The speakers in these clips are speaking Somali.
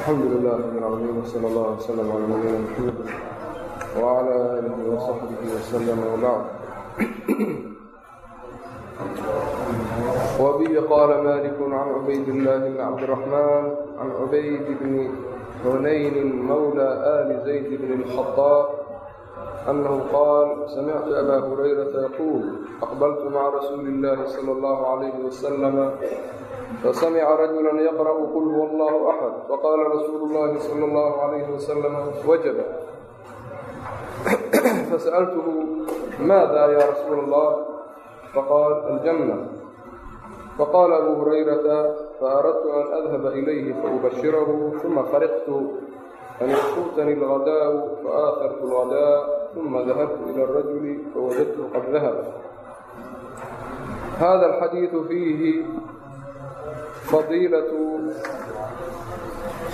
الحمد لله رب العالمين وصلى الله وسلم على نبينا محمد وعلى آله وصحبه وسلم وبعد وبه قال مالك عن عبيد الله بن عبد الرحمن عن عبيد بن حنين مولى آل زيد بن الخطاب أنه قال سمعت أبا هريرة يقول أقبلت مع رسول الله صلى الله عليه وسلم فسمع رجلا يقرأ قل هو الله أحد فقال رسول الله صلى الله عليه وسلم وجب فسألته ماذا يا رسول الله فقال الجنة فقال أبو هريرة فأردت أن أذهب إليه فأبشره ثم فرقت أن يفوتني الغداء فآخرت الغداء ثم ذهبت إلى الرجل فوجدته قد ذهب هذا الحديث فيه fadiilatu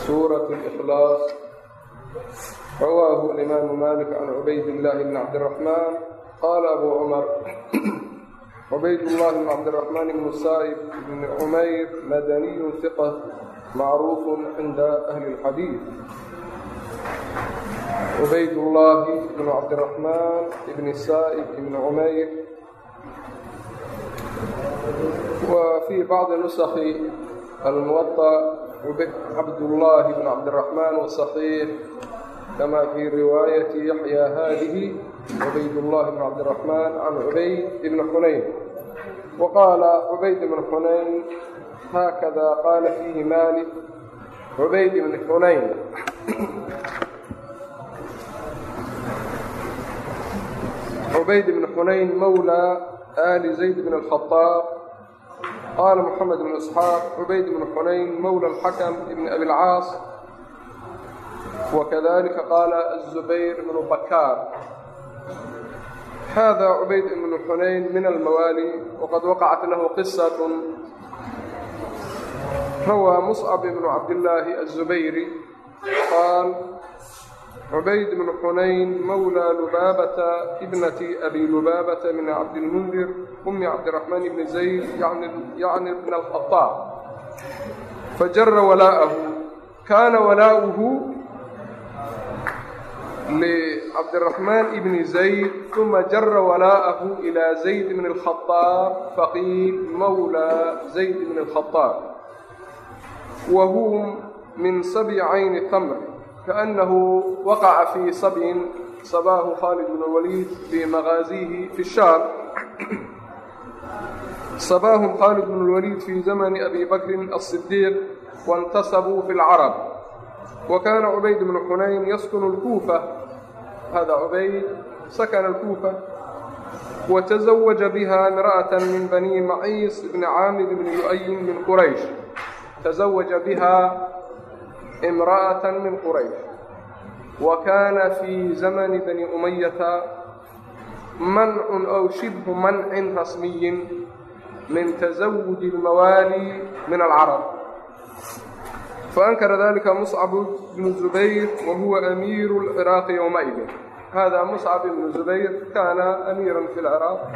suurat اlإkhlaas rawaahu imaamu malik can cubaydاllahi bn cabdiraxmaan qaala abu cumar cubaydullahi bn cabdiraxmaan bnu saa'ib bni cumayr madaniyu hiqa macruufu cinda ahli اlxadiid cubaydullaahi bn cabdiraxmaan ibni saa'ib ibni cumayr wfii bacdi nuskhi almuwaطa cabdullaahi bn cabdiraxmaan wasaxiix kama fii riwaayati yaxya haadihi cubaydullahi bn cabdiraxmaan can cubayd ibni xunayn waqaala cubayd ibn xunayn haakada qaala fiihi maalik cubayd ibni xunayn cubayd ibn xunayn mawlaa ali zayd bn اlkhaaab بن حنين عبيد بن حنين مولى آل زيد بن الخطاب قال محمد بن إسحاق عبيد بن حنين مولى الحكم بن أبي العاص وكذلك قال الزبير بن بكار هذا عبيد بن حنين من cubayd bn xunayn mawlى lubaabata ibnati abi lubaabata min cabdilmundir umi cabdiraxmaan ibni zayd yacni bn alkhaطaab fajara walaa'ahu kaana walaa'uhu لcabdالرحmن بن زayd ثuma jara walaءah إilى زayd بن الخaطاab faqiil mawlى زayd بن الخaطاab wa hum min sabcayn tmr kaأnahu waqaca fii sabin sabaahu khaalid bn waliid fii maqaaziihi fi shaam sabaahum khaalid bn اlwaliid fii zamani abi bakrin الصidiiq waاntasabuu fi اlcarab wa kaana cubayd bnu xunayn yaskunu اlkuufa hada cubayd sakana اlkuufa wataزawaja biha imra'aة min bani maciis bni caamir bni lu'ayin min quraysh taزawaja biha من بني معيص بن عامر بن لؤي من قريش تزوج بها امرأة من قريش وكان في زمن بني أمية منع أو شبه منع رسمي من تزوج الموالي من العرب فأنكر ذلك مصعب بن الزبير وهو أمير العراق يومئذ هذا مصعب بن الزبير كان أميرا في العراق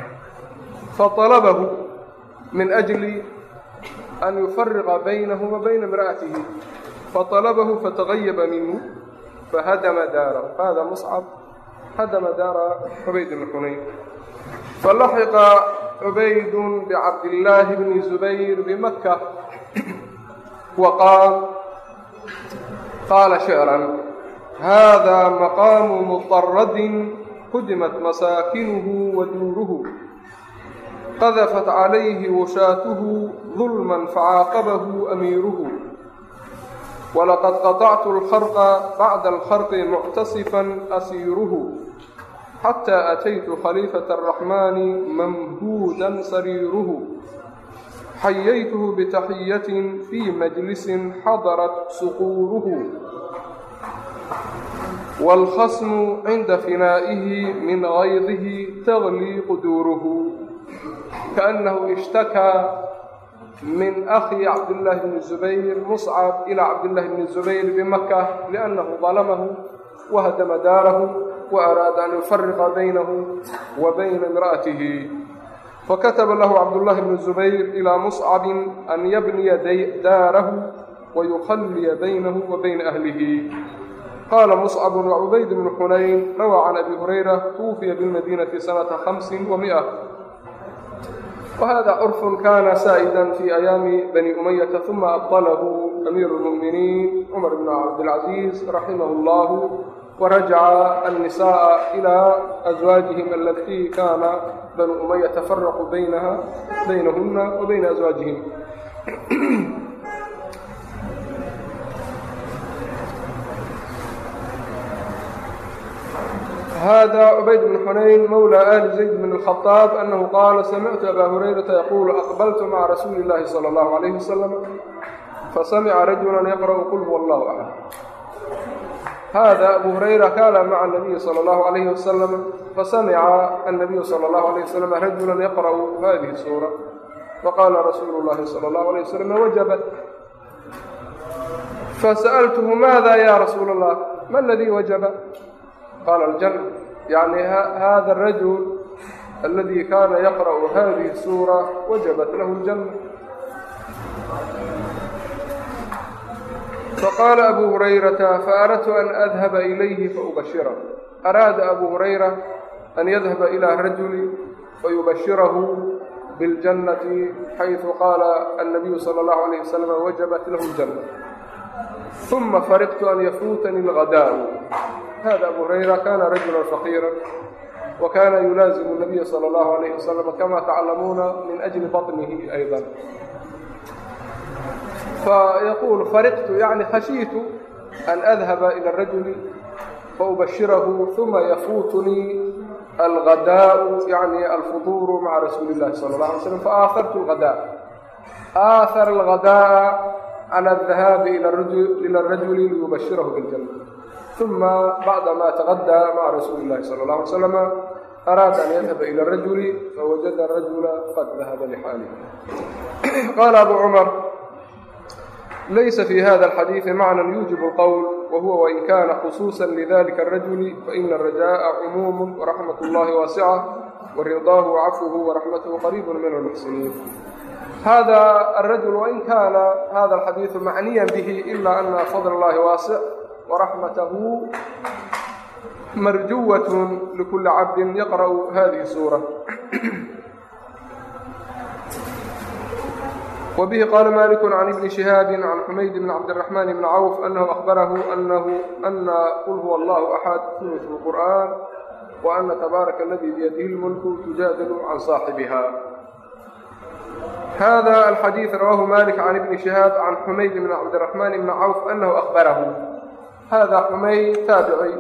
faطalabahu fatagayaba minhu fahadama daarahu hada muscab hadama daara cubayd ibn xunayn falaxiqa cubaydun bicabdillaahi bni zubayr bimaka wa qaal qaala shicran hada maqaamu muطaradin hudimat masaakinuhu wa duuruhu qadafat calayhi washaatuhu dulman facaaqabahu amiiruhu ودوره قذفت عليه وشاته ظلما فعاقبه أميره ولقد قطعت الخرق بعد الخرق معتصفا أسيره حتى أتيت خليفة الرحمن ممهودا سريره حييته بتحية في مجلس حضرت صقوره والخصم عند min akhi cabdillaahi bni zubayr muscab ilaa cabdillaahi bni zubayr bimaka liannahu dalamahu wahadama daarahu wa araada an yufariqa baynahu wa bayna imra'atihi fakataba lahu cabdullaahi bnu zubayr ilaa muscabin an yabniya daarahu wa yukhaliya baynahu wa bayna ahlihi qaala muscab wa cubayd bnu xunayn rawaa can abi hurayra tuwufiya bilmadiinati sanata hamsin wa mi'a بالمدينة سنة خمس ومئة وهذا عرف كان سائدا في أيام بني أمية ثم أبطله أمير المؤمنين عمر بن عبد العزيز رحمه الله ورجع النساء إلى أزواجهم التي كان بنو أمية تفرقوا بينها بينهن وبين أزواجهم هذا عبيد بن حنين مولى آل زيد بن الخطاب أنه قال سمعت أبا هريرة يقول أقبلت مع رسول الله صلى الله عليه وسلم فسمع رجلا يقرأ قل هو الله أحد هذا أبو هريرة كان مع النبي صلى الله عليه وسلم فسمع النبي صلى الله عليه وسلم رجلا يقرأ هذه السورة فقال رسول الله صلى الله عليه وسلم وجبت فسألته ماذا يا qaala aljan yacni hada arajul aladi kaana yaqra'u hadihi suura wajabat lahu ljanna faqaala abu hurayrata faaradtu an adhaba ilayhi faubashirah araada abu hurayra an yadhaba ilaa rajuli fayubashirahu biاljannati xayثu qaala annabiyu salى اllahu عalayه wasalam wajabat lahu اljanna uma farqtu an yafuutani اlgadaaءu hada abu hurayra kana rajula faqiira wkana yulaazimu nabiya sala allahu alayhi wasalam kama taclamuuna min ajli baطnihi aydan fayaquul fariqtu yani khashiitu an adhaba ila rajuli faubashirahu uma yafuutunii algadaau yani alfuduuru maca rasuuli اllahi sala اllah alay slam faaahartu lgada aahara algadaءa cala aldahabi ila rajuli liyubashirahu biاljanna الذهاب إلى الرجل, إلى الرجل ليبشره بالجنة ثم بعدما تغدى مع رسول الله صلى الله عليه وسلم أراد أن يذهب إلى الرجل فوجد الرجل قد ذهب لحاله قال أبو عمر ليس في هذا الحديث معنى يوجب القول وهو وإن كان خصوصا لذلك الرجل فإن الرجاء عموم ورحمة الله واسعة ورضاه وعفوه ورحمته قريب من المحسنين هذا الرجل وإن كان هذا الحديث معنيا waraxmatahu marjuwatun likuli cabdin yaqra'u hadihi suura وbه qال mالك عن بن شhهاaب عن حmayd بن cبدالرحمن بن cوف أنه أخبره أna قل هو الله أxad smt القرآن وأna تbاarك الذي بyده الملk تujاdل عن صاaحبها hذا الxadيiث rwاه mالك عن بن شhهاaب عن حmayd بن cبدالرحمن بن cوف أنه أخبره هذا حميد تابعي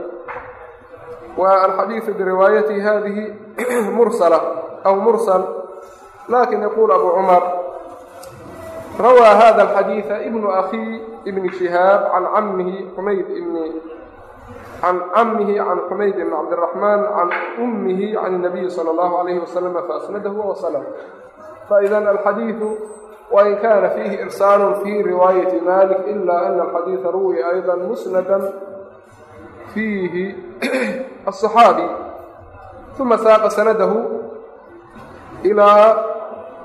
والحديث بروايته هذه مرسلة أو مرسل لكن يقول أبو عمر روى هذا الحديث ابن أخي ابن شهاب عن عمه حميد بن عن عمه عن حميد بن عبد الرحمن عن أمه عن النبي صلى الله عليه وسلم فأسنده ووصله فإذا الحديث وإن كان فيه إرسال في رواية مالك إلا أن الحديث روي أيضا مسندا فيه الصحابي ثم ساق سنده إلى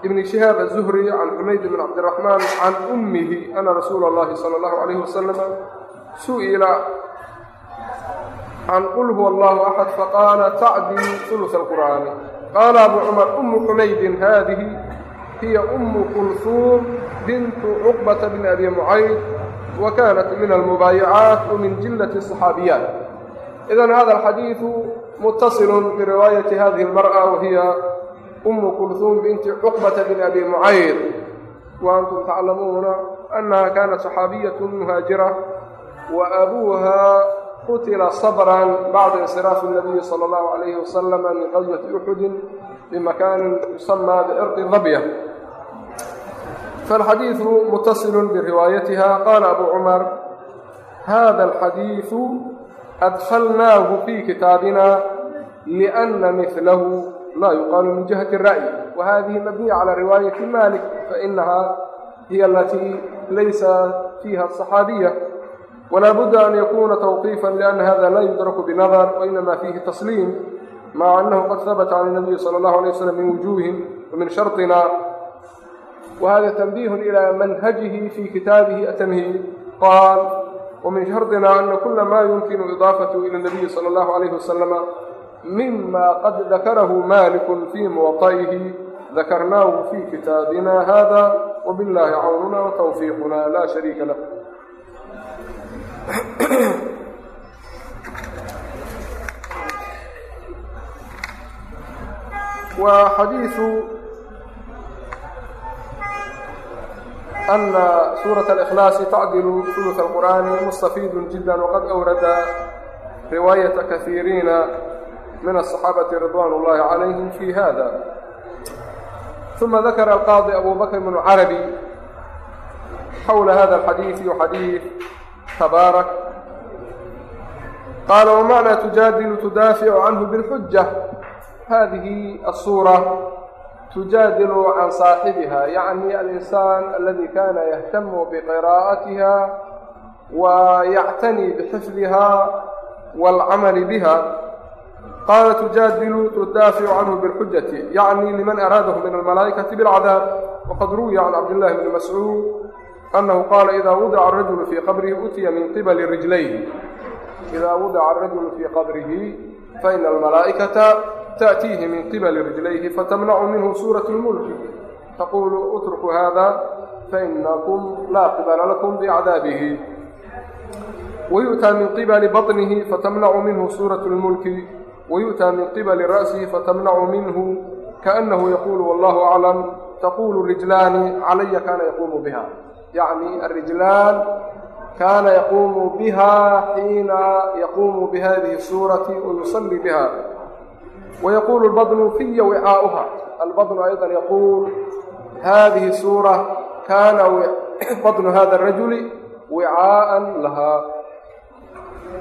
ابن شهاب الزهري عن حميد بن عبد الرحمن عن أمه أن رسول الله صلى الله عليه وسلم سئل عن قل هو الله أحد فقال تعدي ثلث القرآن قال أبو عمر hiya umu kulsuum bintu cuqbata bni abi mucayd wa kaanat min almubaayacaat min jillati صaxaabiyaat idan hada alxadiidu muttasilun biriwaayati hadihi اlmar'a wahiya umu kulsuum binti cuqbata bni abi mucayd wa antum taclamuuna annaha kaanat صaxaabiyat muhaajira wa abuuha qutila sabran bacda insiraafi nabiyi sala allahu calayhi wasalama min qadwati uxudin bimakanin yusamaa biirqi dabya فالحديث متصل بروايتها قال أبو عمر هذا الحديث أدخلناه في كتابنا لأن مثله لا يقال من جهة الرأي وهذه مبنية على رواية مالك فإنها هي التي ليس فيها الصحابية ولا بد أن يكون توقيفا لأن هذا لا يدرك بنظر وإنما فيه تسليم مع أنه قد ثبت عن النبي صلى الله عليه وسلم من وجوه ومن شرطنا وهذا تنبيه إلى منهجه في كتابه التمهيد قال ومن شرطنا أن كل ما يمكن إضافته إلى النبي صلى الله عليه وسلم مما قد ذكره مالك في موطئه ذكرناه في كتابنا هذا وبالله عوننا وتوفيقنا لا شريك له وحديث أن sورة الإخلاaص تعdل ثلث القرآن مستفيd جدا وqad أwرda riواaيaة kaثيirيiنa min الصحاaبة رضوان اللhi عaليهم في hذا ثuma ذakر القاaضي أbو بكر بن عربي حول hذا الحadيiث وxadيiث تbاaرك qاaل ومعنى تجاdل تdافع عnه بالحuجة hذiه الsورة تجادل عن صاحبها يعني الإنسان الذي كان يهتم بقراءتها ويعتني بحفظها والعمل بها قال تجادل تدافع عنه بالحجة يعني لمن أراده من الملائكة بالعذاب وقد روي عن عبد الله بن مسعود أنه قال إذا وضع الرجل في قبره أتي من قبل رجليه إذا وضع الرجل في قبره فإن الملائكة تأتيه من قبل رجليه فتمنع منه سورة الملك تقول اتركوا هذا فإنكم لا قبل لكم بعذابه ويؤتى من قبل بطنه فتمنع منه سورة الملك ويؤتى من قبل رأسه فتمنع منه كأنه يقول والله أعلم تقول الرجلان علي كان يقوم بها يعني الرجلان كان يقوم بها حين يقوم بهذه السورة ويصلي بها ويقول البطن في وعاؤها البطن أيضا يقول هذه سورة كان بطن هذا الرجل وعاء لها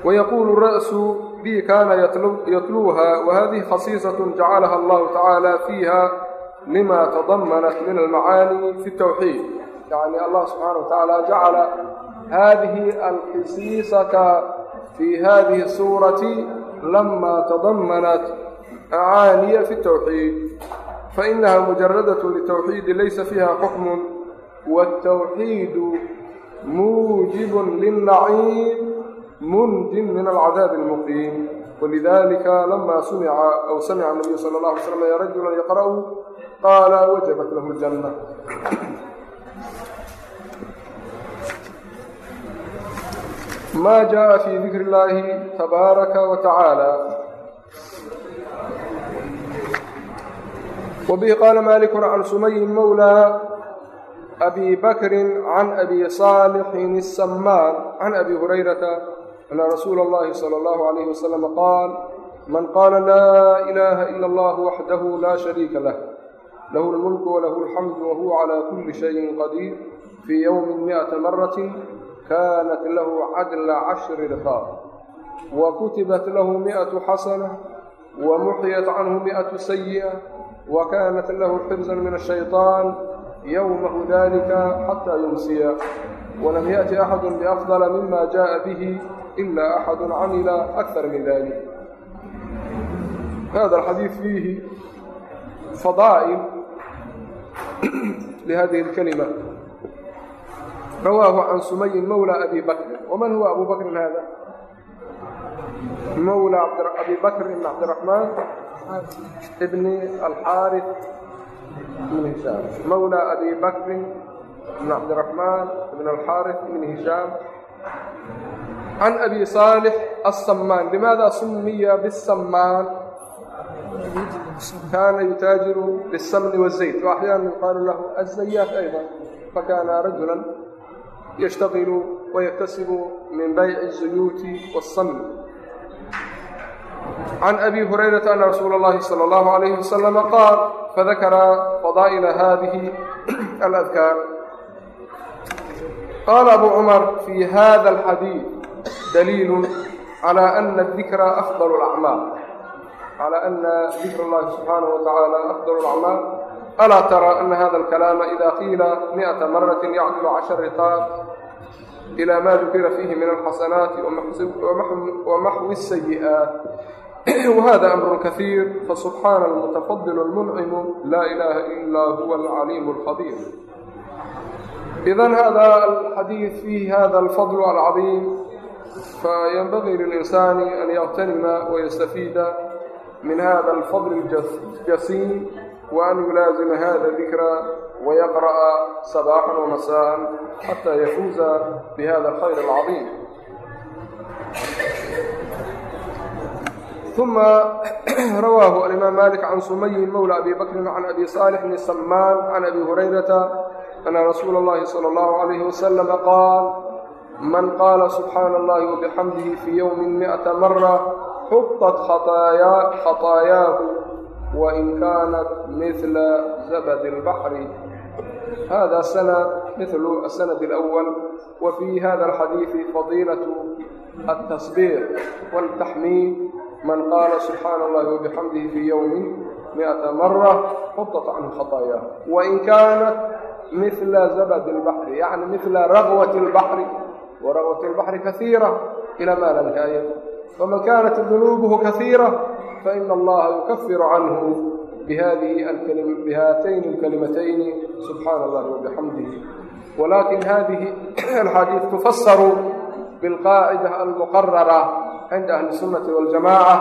ويقول الرأس بي كان يتلو يتلوها وهذه خصيصة جعلها الله تعالى فيها لما تضمنت من المعاني في التوحيد يعني الله سبحانه وتعالى جعل هذه الخصيصة في هذه السورة لما تضمنت معاني في التوحيد فإنها مجردة للتوحيد ليس فيها حكم والتوحيد موجب للنعيم منج من العذاب المقيم ولذلك لما سمع أو سمع النبي صلى الله عليه وسلم يا رجلا يقرأ قال وجبت له الجنة ما جاء في ذكر الله تبارك وتعالى wbihi qaala maaliku can sumayin mowlى abi bakri can abi saalixin الsamaan can abi hurayrata ana rasuula اllahi salى اllahu عalayh waslama qaal man qaala laa ilaha ila اllah waxdahu la shariika lah lahu اlmulku walahu اlxamdu wahuwa cala kuli shayin qadiir fii ywmi miئata maraة kanat lahu cadla cashri riqaab wa kutibat lahu miئaة xasana wa muxyat canhu miئaة sayiئة وkaanat lahu xifza min الshayطaan ywmahu dalika xatى yumsiya wlam yaأti axadu bafdla mima jaءa bih ila axadu camila akar min dalik hada xadii fiihi fadaa'il lihadihi اlkalima rawaahu can sumayin mowlى abi bakrin wman huwa abu bakrin hada mowlى abi bakr bn cabdiraحmaan بn اxاrث بn hiشام mوlى أbي bkr بn عبدالرحمن بn الxاrث بn هiشام عن أbي صالح الsmاn لmaada سumiya bالsmاn kana yutaajiر bالsmn والزayt وأحyاana يuqاal lah الزayاf أيضا. fakana raجuلا yشhtaغل وyكتasب min byع الزuyuuت والsmn can abi hurayrata ana rasuula اllahi salى اllahu alayhi wasalama qaal fadakara fadaa'ila hadihi aladkaar qaala abu cumar fii hada alxadiid daliilu calى ana adikra afdal اlacmaal calى ana dikra اllahi subxaanaه wa tacaala afdal اlacmaal alaa tara ana hada alkalaama ida qiila miئata maraة yacdilu cashar riqaaq ilaa maa dukira fiihi min alxasanaati wamaxwi الsayi'aat whada amru kahiir fasubxaana almutafadil اlmuncimu laa ilaaha ilaa huwa alcaliim اlkhabiir idan hada alxadiid fiihi hada alfadl alcadiim faynbagii lilinsaani an yaqtanima wayastafiida min hada alfadl اljasiim waan yulaazima hada dikra ويقرأ صباحا ومساء حتى يفوز بهذا الخير العظيم ثم رواه الإمام مالك عن سمي مولى أبي بكر عن أبي صالح بن سمان عن أبي هريرة أن رسول الله صلى الله عليه وسلم قال من قال سبحان الله وبحمده في يوم مئة مرة حطت خطايا خطاياه wain kaanat mila zabadi اlbaxri hada sanad mihlu asanad اlأwal wa fii hada alxadiidi fadiilaة altasbiix wاltaxmiid man qaala subxaana allahi wabixamdihi fii ywmi miata mara xutat canhu khaطaaya wain kaanat mila zabadi اlbaxri yani mila ragwat اlbaxri waragwat اlbaxri kaiira ila ma la nihaaya faman kaanat dunuubuhu kaiira faina allaha yukafiru canhu bihatayn اlkalimatayni subxaana اllahi wabixamdihi walakin hadihi alxadiid tufasaru biاlqaacida almuqarara cinda ahli الsunati waاljamaca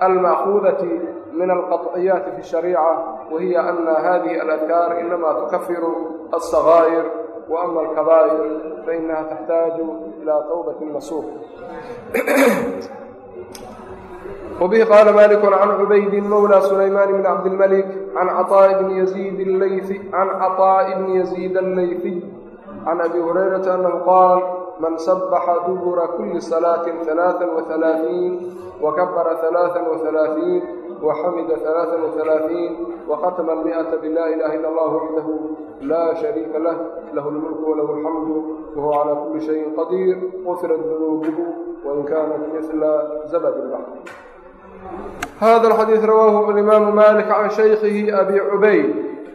alma'khudati min alqaطciyaati fi الshariica wahiya ana hadihi aladkaar inama tukafiru aلsagaa'ir وأma اlkaba'ir fainaha taxtaaju ilى tawbat nasuuq وبه قال مالك عن عبيد مولى سليمان بن عبد الملك عن عطاء بن يزيد الليثي عن عطاء بن يزيد الليثي عن أبي هريرة أنه قال من سبح دبر كل صلاة ثلاثا وثلاثين وكبر ثلاثا وثلاثين وحمد ثلاثا وثلاثين وختم المئة بلا إله إلا الله وحده لا شريك له له الملك وله الحمد وهو على كل شيء قدير غفرت ذنوبه وإن كانت مثل زبد البحر hada xadiid rawaahu alimaamu malik can shaykhihi abi cubayd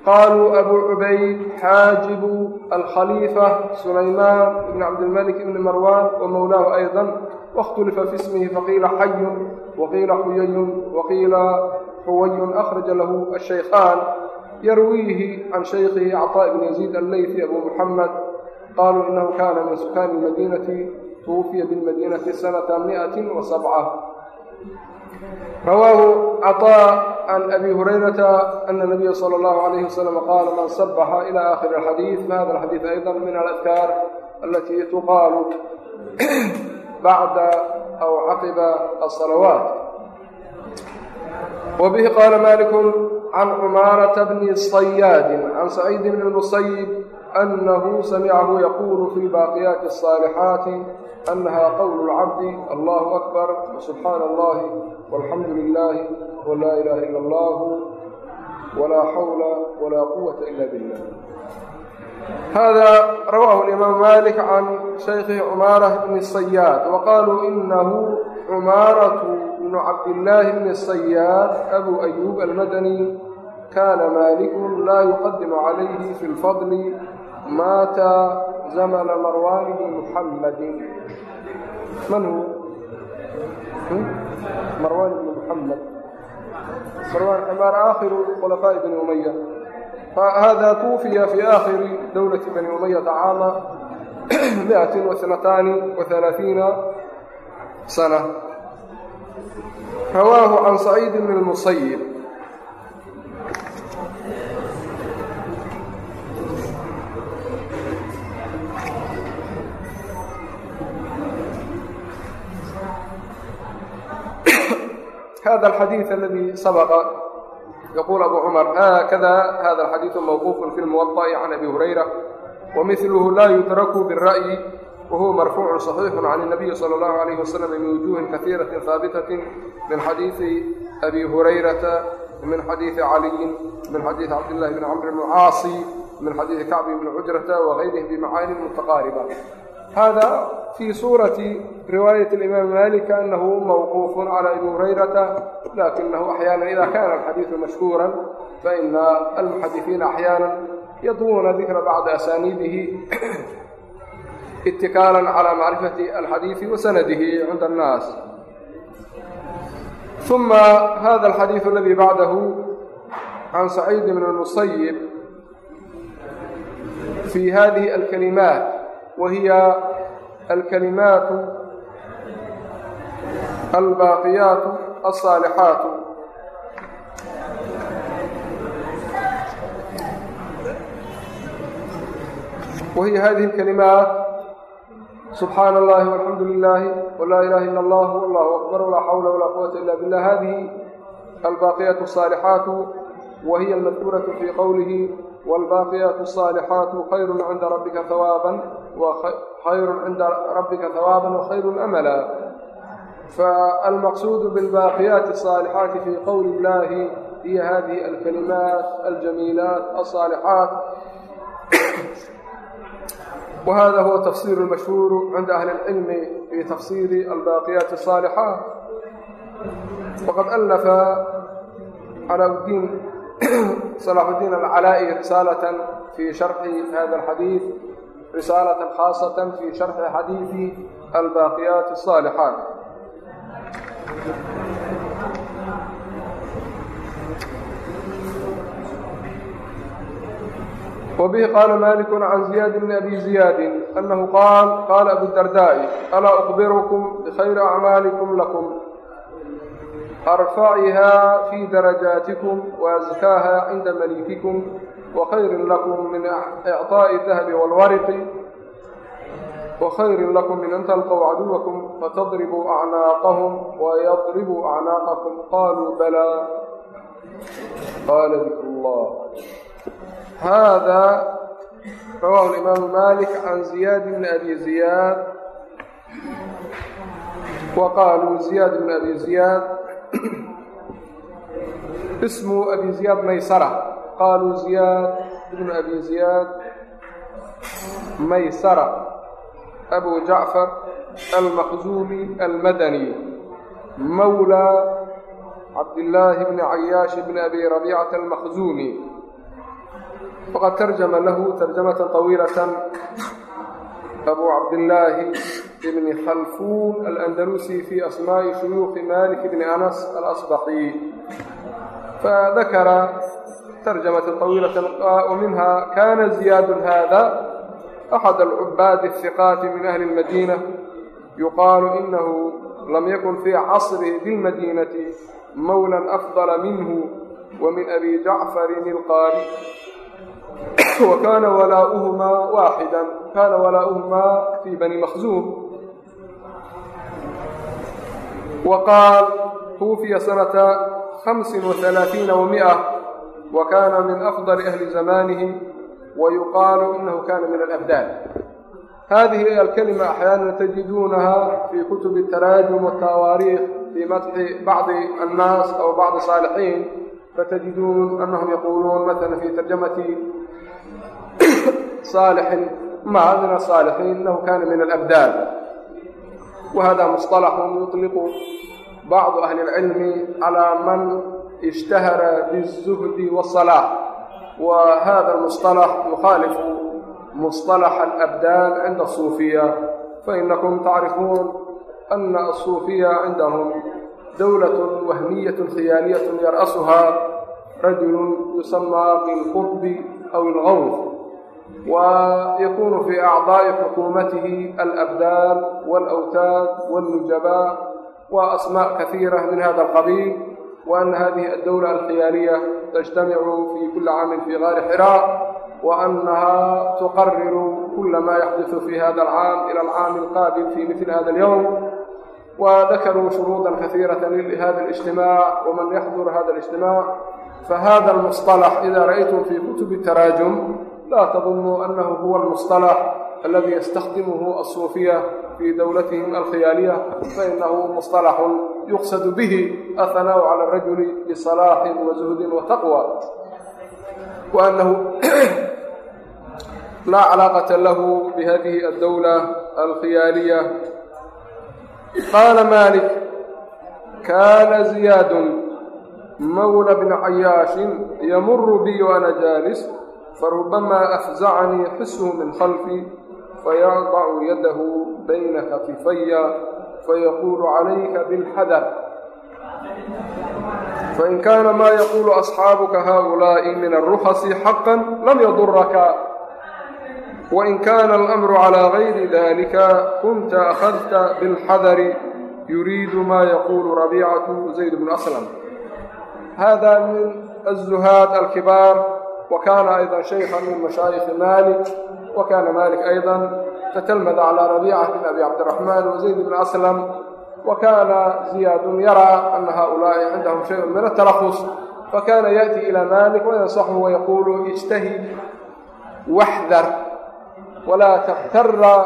qaluu abu cubayd xaajibu alkhaliifa sulaymaan ibn cabdilmalik ibni marwan wa mawlaahu ayda waاkhtulifa fi ismihi faqiila xayun waqiila xuyayun waqiila xuwayun akhraja lahu ashaykhaan yarwiihi can shaykihi cطaa ibn yaziid alleyfi abu muxamed qaluu inahu kana min sukaani اlmadiinati twufiya biاlmadiinati sanata miati wa sabca rawaahu caطaa can abi hurayrata ana nabiya sala allahu alayhi wasalam qaala man sabaxa ila aakhiri alxadiid fahada alxadiid aydan min aladkaar alatii tuqaalu bacda aw caqiba asalawaat wa bihi qaala malikun can cumaarata bni sayaadin can saciidi bni musayib anahu samicahu yaquulu fi baaqiyaati الصaalixaati أنها قول العبد الله أكبر وسبحان الله والحمد لله ولا إله إلا الله ولا حول ولا قوة إلا بالله هذا رواه الإمام مالك عن شيخه عمارة بن الصياد وقالوا إنه عمارة بن عبد الله بن الصياد أبو أيوب المدني كان مالك لا يقدم عليه في الفضل مات زمن مروان بن محمد من هو مروان بن محمد مروان حمار آخر خلفاء بني أمية فهذا توفي في آخر دولة بني أمية عام مئة واثنتان وثلاثين سنة رواه عن سعيد بن المصيب hada alxadiid aladi sabaqa yaquul abu cumar hakada hada alxadiidu mawquuf fi lmuwaطa'i can abi hurayra wamidluhu laa yudraku bira'yi wahuwa marfuucu صaxiixu can اnabiyi salى اllahu alayh wasalam biwujuhin kahiirati haabitatin min xadiidi abi hurayrata min xadiidi caliyin min xadiidi cabdillahi bn camr bn caasi min xadiidi kacbi bni cujrata wagayrihi bimacaanin mutaqaariba hada متقاربة هذا في صورة رواية الإمام مالك أنه موقوف على أبي هريرة لكنه أحيانا إذا كان الحديث مشهورا فإن المحدثين أحيانا يطوون ذكر بعض أسانيده اتكالا على معرفة الحديث وسنده عند الناس ثم هذا الحديث الذي بعده عن سعيد بن المصيب في هذه الكلمات وهي الكلمات الباقيات الصالحات وهي هذه الكلمات سبحان الله والحمد لله ولا إله إلا الله والله أكبر ولا حول ولا قوة إلا بالله هذه الباقيات الصالحات وهي المذكورة في قوله والباقيات الصالحات خير عند ربك ثوابا وخير عند ربك ثوابا وخير أملا فالمقصود بالباقيات الصالحات في قول الله هي هذه الكلمات الجميلات الصالحات وهذا هو التفسير المشهور عند أهل العلم في تفسير الباقيات الصالحات وقد ألف على الدين صلاح الدين العلائي رسالة في شرح هذا الحديث رسالة خاصة في شرح حديث الباقيات الصالحات وبه قال مالك عن زياد بن أبي زياد أنه قال قال أبو الدرداء ألا أخبركم بخير أعمالكم لكم أرفعها في درجاتكم وأزكاها عند مليككم وخير لكم من إعطاء الذهب والورق وخير لكم من أن تلقوا عدوكم فتضربوا أعناقهم ويضربوا أعناقكم قالوا بلى قال ذكر الله هذا رواه الإمام مالك عن زياد بن أبي زياد وقالوا زياد بن أبي زياد ismu abi ziyaad maysara qaaluu ziyaad ibnu abi ziyaad maysara abu jacfar almaqzuumi almadani mawlaa cabdillaahi bni cayaash bni abi rabiicata almaqzuumi waqad tarjama lahu tarjamata طawiilata abu cabdillaahi bni khalfuun alandalusi fi asmaa'i shuyuuqi malik bni anas alasbaxi فذكر ترجمة طويلة ومنها كان زياد هذا أحد العباد الثقات من أهل المدينة يقال إنه لم يكن في عصره بالمدينة مولى أفضل منه ومن أبي جعفر القاري وكان ولاؤهما واحدا كان ولاؤهما في بني مخزوم وقال توفي سنة خمس وثلاثين ومئة وكان من أفضل أهل زمانه ويقال إنه كان من الأبدان هذه الكلمة أحيانا تجدونها في كتب التراجم والتواريخ في مدح بعض الناس أو بعض الصالحين فتجدون أنهم يقولون مثلا في ترجمة صالح ما من الصالحين إنه كان من الأبدان وهذا مصطلح يطلق bacdu ahli اlcilmi calaa man ishtahara bالzuhdi wالصalaax wa hada musطalax yukhaalifu musطalax alabdaan cinda asuufiya fainakum tacrifuun ana asuufiya cindahum dowlaة wahmiyaة khiyaaliyaة yar'asuhaa rajulu yusamaa bilqurbi aw اlgawd ويكون في أعضاء حكومته الأبدان والأوتاد والنجباء وأسماء كثيرة من هذا القبيل وأن هذه الدولة الخيالية تجتمع في كل عام في غار حراء وأنها تقرر كل ما يحدث في هذا العام إلى العام القابل في مثل هذا اليوم وذكروا شروطا كثيرة لهذا الاجتماع ومن يحضر هذا الاجتماع فهذا المصطلح إذا رأيتم في كتب التراجم لا تظنوا أنه هو المصطلح الذي يستخدمه الصوفية في دولتهم الخيالية فإنه مصطلح يقصد به الثناء على الرجل بصلاح وزهد وتقوى وأنه لا علاقة له بهذه الدولة الخيالية قال مالك كان زياد مولى بن عياش يمر بي وأنا جالس فربما أفزعني حسه من خلفي فيضع يده بين كتفي فيقول عليك بالحذر فإن كان ما يقول أصحابك هؤلاء من الرخص حقا لم يضرك وإن كان الأمر على غير ذلك كنت أخذت بالحذر يريد ما يقول ربيعة زيد بن أسلم هذا من الزهاد الكبار وكان أيضا شيخا من مشايخ مالك malik wa kana malik ayضa تتلمذ على ربيعة بن أبي عبد الرحمن وزيد بن أسلم وكان زياد يرى أن هؤلاء عندهم شيء من الترخص فكان يأتي إلى مالك وينصحه ويقول اجتهد واحذر ولا تغتر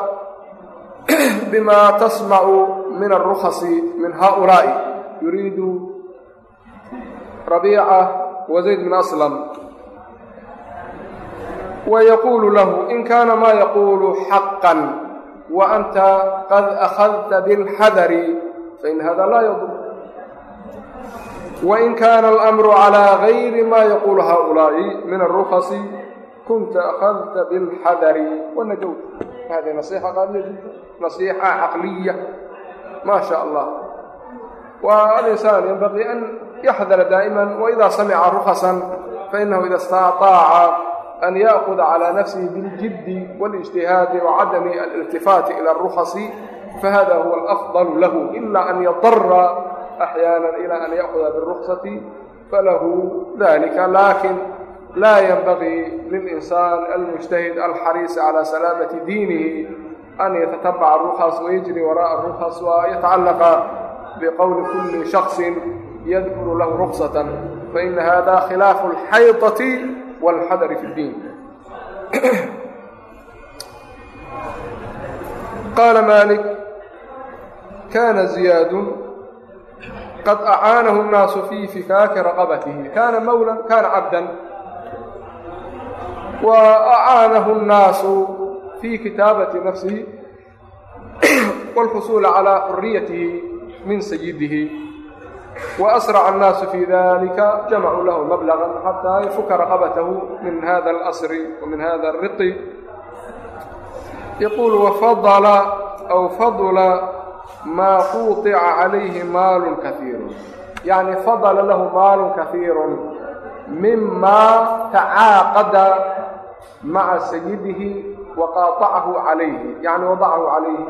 بما تسمع من الرخص من هؤلاء يريد ربيعة وزيد بن أسلم wayaquulu lahu in kaana maa yaquulu xaqan wa anta qad akhadta bilxadari fain hada laa yadur wain kaana alamru calaa gayri maa yaquulu haulaa'i min alrukhasi kunta akhadta bilxadari wanajowt hadi nasiixa qaabiliyadita nasiixa caqliya ma sha allah wa alinsaan yanbagii an yaxdara daa'iman waida samica rukhasan fainahu ida istaطaaca an yaakuda calى nafsihi biاljiddi wاlijtihaadi wacadami aliltifaati ila اrukhasi fahada huwa alafdal lahu ila an yadara axyaana ila an yaakuda biاruksati falahu dalika laakiin la ynbagii lilinsan almujtahid alxariisi calى salaamati diinihi an yatatabaca arukhas wayajri waraءa arukhas wa yatacalaqa biqowli kuli shaksi yadkuru lahu ruksatan faina hada khilaafu اlxayطaةi الحيطة والحذر في الدين قال مالك كان زياد قد أعانه الناس في فكاك رقبته كان مولا كان عبدا وأعانه الناس في كتابة نفسه والحصول على حريته من سيده وأسرع الناس في ذلك جمعوا له مبلغا حتى يفk رقبته من هذا الأسر ومن هذا الرط يقول وفضل أو فضل ما قوطع عليه مال كثير يعني فضل له مال كثير مما تعاقد مع سيده وقاطعه عليه يعني وضعه عليه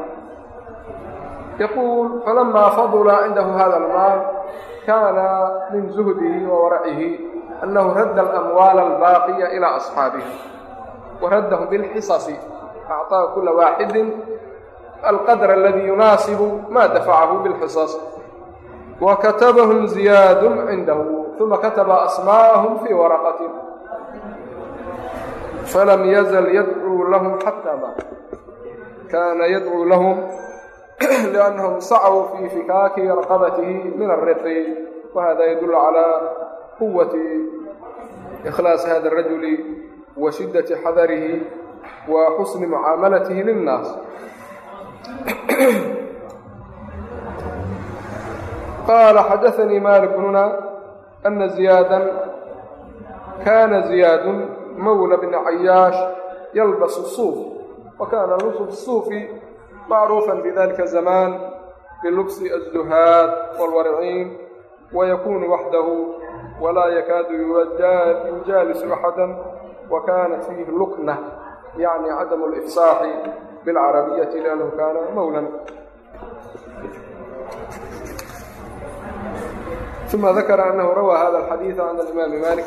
عليه يقول فلما فضل عنده هذا المال كان من زهده وورعه أنه رد الأموال الباقية إلى أصحابه وردهم بالحصص أعطاه كل واحد القدر الذي يناسب ما دفعه بالحصص وكتبهم زياد عنده ثم كتب أسماءهم في ورقة فلم يزل يدعو لهم حتى مات لأnهm sacوu fي fikaaki رqبaته min الriqi وhada ydul عalى quwaةi إkhlاaص hada الrajuل wa shidaةi xadarih wa xusni mucaamalathi liلnaas qaala xadaثnii malik huna أna ziyaadan kana ziyaadu mowla bni cayaash yalbas الsuuf wa kana lusf الsuufi معروفا في ذلك الزمان بلبس الزهاد والورعين ويكون وحده ولا يكاد يجالس أحدا وكانت فيه لقنة يعني عدم الإفصاح بالعربية لأنه كان مولا ثم ذكر أنه روى هذا الحديث عن الإمام مالك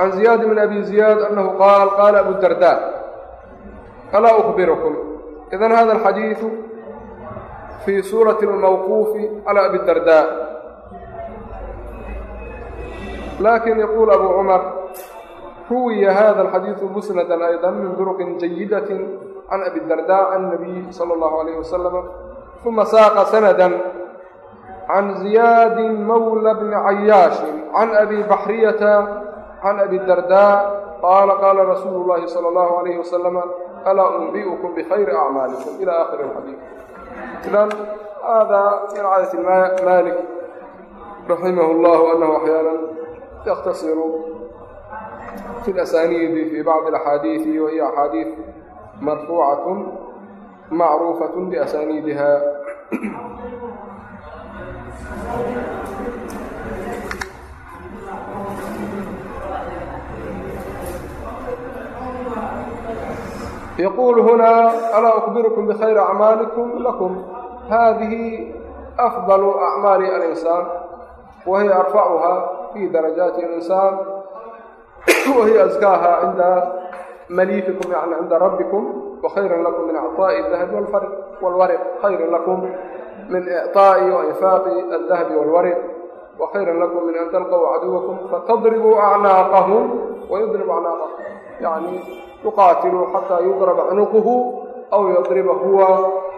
can ziyaad bn abi ziyaad annahu qaal qaala abu darda alaa ukbirukum idan hada alxadiidu fii suurati اlmawquufi calaa abi darda laakin yaquul abu cumar ruwiya hada alxadiidu musnadan aydan min duruqin jayidati can abi darda can nabiy sala allahu alayh wasalama uma saaqa sanadan can ziyaadi mawla bni cayaashi can abi baxriyata can abi dardaa qaala qaala rasuulu llaahi sala allahu calayhi wasalama alaa unbi'ukum bikhayri acmaalikum ila aakhiri alxadiid idan haadaa min cadati maalik raximahu llahu anahu axyaanan yaktasiru fi alasaniidi fi bacdi alaxaadiidi wa hiya axaadiid marfuucatun macruufatun yaquulu hunaa alaa ukbirukum bikhayri acmaalikum lakum haadihi afdalu acmaali alinsaan wa hiya arfacuhaa fii darajaati alinsaan wa hiya askaaha cinda maliifikum yani cinda rabbikum wakhayran lakum min icطaa'i dahabi walfariq walwariq khayran lakum min icطaa'i wainfaaqi aldahabi walwariq wakhayran lakum min an talqow caduwakum fatadribuu acnaaqahum wayudribu acnaaqakum yani yuqaatiluu xataa yuqraba cunuquhu aw yadriba huwa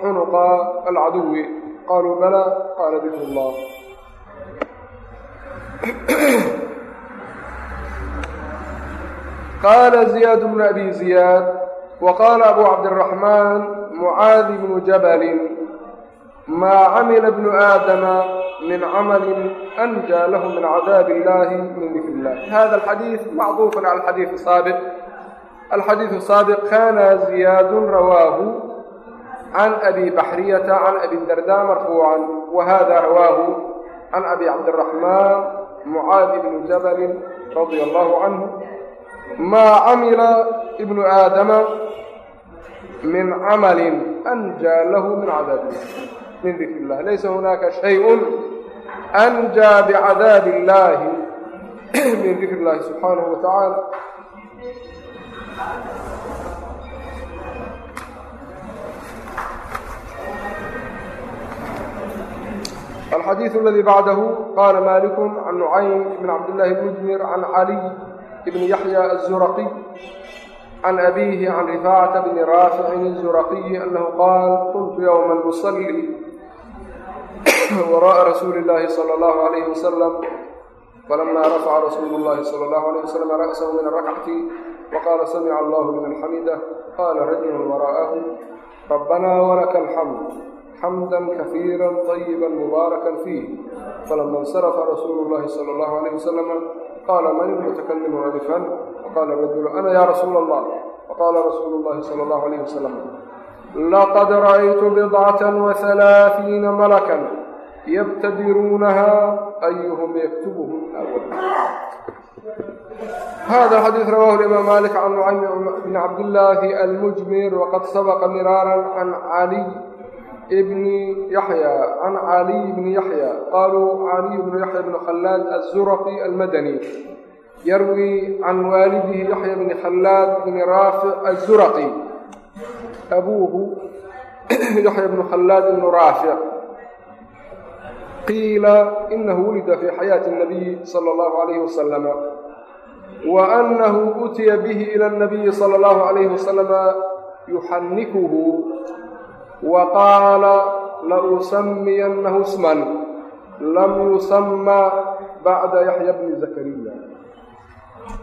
cunuqa alcaduwi qaaluu bala qaala dikru llah qaala ziyaad bnu abi ziyaad wa qaala abu cabdiraxmaan mucaadi bnu jabalin maa camila bnu aadama min camalin anjaa lahu min cadaabi illahi min dikri illah hada alxadiid macduufun cala alxadiid asaabiq الحديث السابق كان زياد رواه عن أبي بحرية عن أبي الدرداء مرفوعا وهذا رواه عن أبي عبد الرحمن معاذ بن جبل رضي الله عنه ما عمل ابن آدم من عمل أنجى له من عذاب الله من ذكر الله ليس هناك شيء أنجى بعذاب الله من ذكر الله سبحانه وتعالى الxadيiث اladي bعdh qاla malik عan نucaym بn cabdالlahi bnjmir عan عalي بn yaحyى الزurqي عan أbihi عan رifاcة bn raafic الزurqiyi أnه qاl kunt yوma أصlي وraءa rasuuli الlahi slى الlه عlيه وsلم falama rafca rasuulu الlahi slى الlه عlيه وsلم rأسh min الrakcati الركعة وقال سمع الله لمن حمده قال رجل وراءه ربنا ولك الحمد حمدا كثيرا طيبا مباركا فيه فلما انصرف رسول الله صلى الله عليه وسلم قال من المتكلم عنفا وقال الرجل أنا يا رسول الله وقال رسول الله صلى الله عليه وسلم لقد رأيت بضعة وثلاثين ملكا يبتدرونها أيهم يكتبه الأول هذا الحديث رواه الإمام مالك عن نعيم بن عبد الله المجمر وقد سبق مرارا عن علي بن يحيى عن علي بن يحيى قالوا علي بن يحيى بن خلاد الزرقي المدني يروي عن والده يحيى بن خلاد بن رافع الزرقي أبوه يحيى بن خلاد بن رافع قيل إنه ولد في حياة النبي صلى الله عليه وسلم وأنه أتي به إلى النبي صلى الله عليه وسلم يحنكه وقال لأسمينه اسما لم يسمى بعد يحيى بن زكريا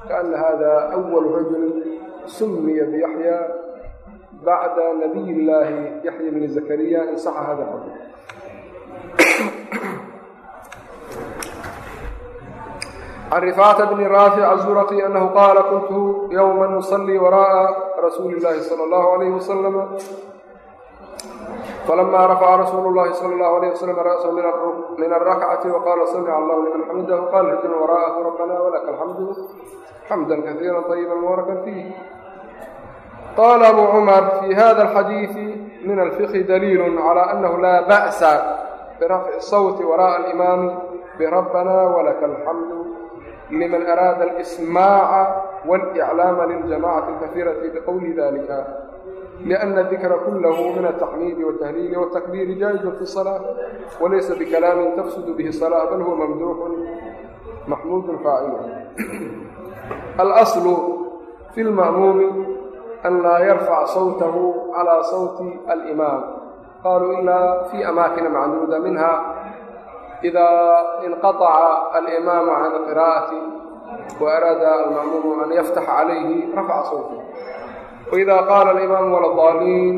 كأن هذا أول رجل سمي بيحيى بعد نبي الله يحيى بن زكريا إن صح هذا الرجل عن رفاعة بن رافع الزرقي أنه قال كنت يوما نصلي وراء رسول الله صلى الله عليه وسلم فلما رفع رسول الله صلى الله عليه وسلم رأسه من الركعة وقال سمع الله لمن حمده قال هجن وراءه ربنا ولك الحمد حمدا كثيرا طيبا مباركا فيه قال أبو عمر في هذا الحديث من الفقه دليل على أنه لا بأس برفع الصوت وراء الإمام بربنا ولك الحمد liman araada اlsmaaca wاliclaama liljamacati اlkahiirati biqowli dalika لأن الذikra kulh min التxmid والتhliil والتkبيr jaaز fي الصلاة وlaysa bkalaam تfsd bh الصلاة bal huwa mamduح maxmud faacil الأصل fي الmaأmuumi أn laa yrfc swtah عlى swt الإmaam qaluu ilا fي أmaakin macduda minha إda inqaطca alimaamu can qira'ati wa araada alma'muumu an yaftaxa calayhi rafca sawti waida qaala alimaamu waldaliin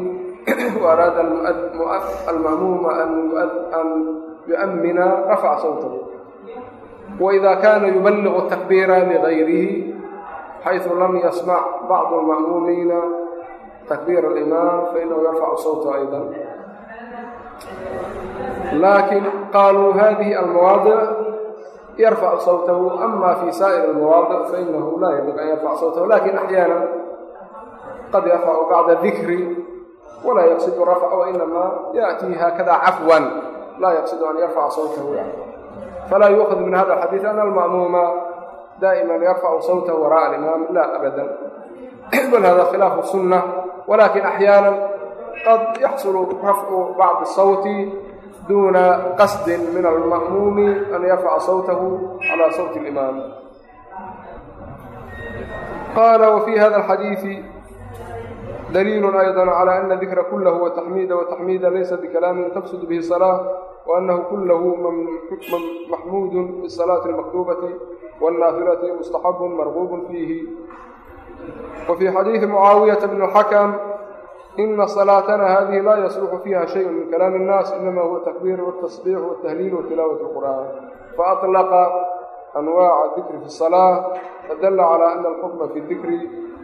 wa araada alma'muuma an yu'mina rafca sawtahu waida kana yuballigu takbiira ligayrihi xayثu lam yasmac bacdu alma'muumiina takbiira alimaam fainahu yarfacu sawta ayda لكن قالوا هذه المواضع يرفع صوته أما في سائر المواضع فإنه لا يجب أن يرفع صوته لكن أحيانا qad yarfacu bacda dikri walaa yaqsidu rafca wainamaa yaأtii haakada cafwan laa yaqsidu an yarfaca sawtahu falaa yuukhad min hada alxadiid ana alma'muuma daaئima yarfacu sawtahu waraءa alimaam la abada bal hada khilaafu sunة walakin axyaana qad yaxsulu rafcu bacdi الsawti duna qasdi min alma'muumi an yarfaca sawtahu calى sawti اlimaam qala wfي hada الxadiiثi dliil أيضا عlى أن الذikra kulah وتxmida وتxmida laysa bkalaami tqsd bه الصلاة وأnnahu kulah maxmud في الصلاaة الmaktubaةi والناafilaةi مstaxab marغوb fiihi وفي xadiiثi معaawiyaة بن الxakم ina salaatanaa hadihi laa yasluxu fiiha shayun min kalaami innaas inama huwa takbiir wاtasbiix wاtahliil watilaawat اlqur'aan faطlaqa anwaaca dikri fi الsalaaة fadala calaa ana alxukma fi dikri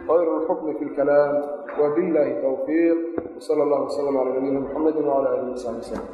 غayr اlxukmi fi اlkalaam wabillahi towfiiq wsala اllah wslm calaa nabiyina mxamedi wcala alihi wsaxbi wslm